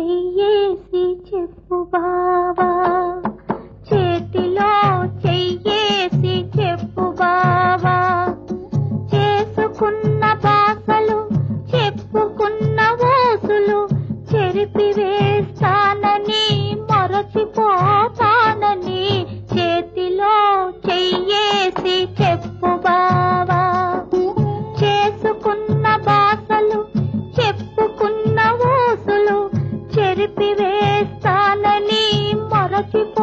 செய்ய के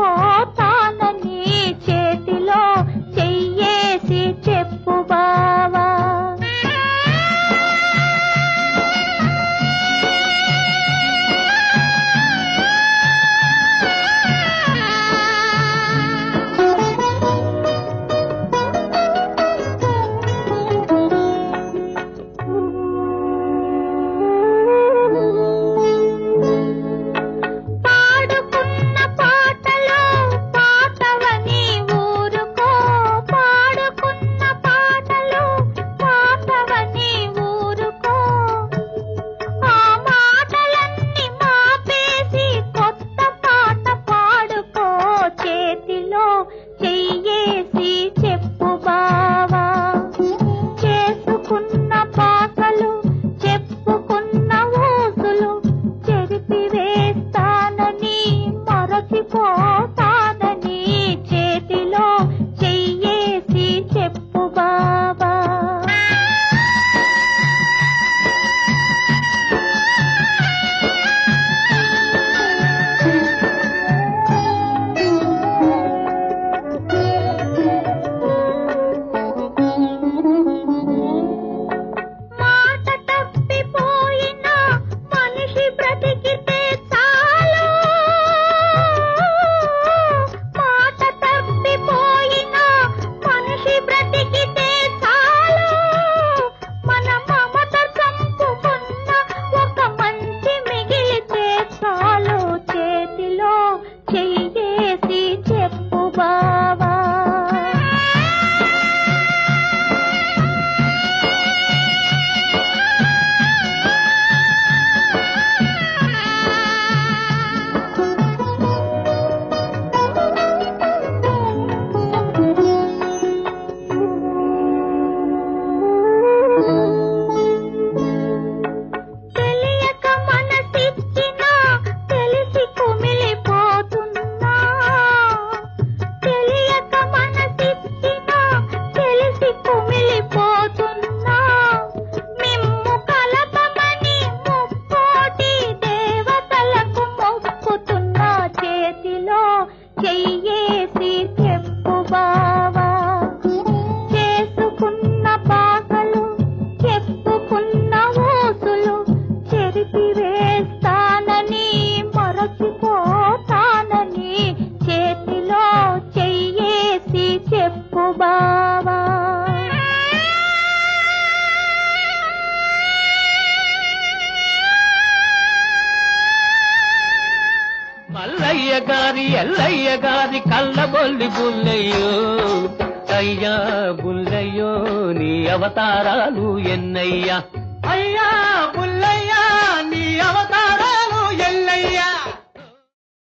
గారి ఎల్లయ్య గారి కళ్ళ బొల్లి బుల్లయ్యో అయ్యా బుల్లయ్యో నీ అవతారాలు ఎన్నయ్యా? అయ్యా బుల్లయ్య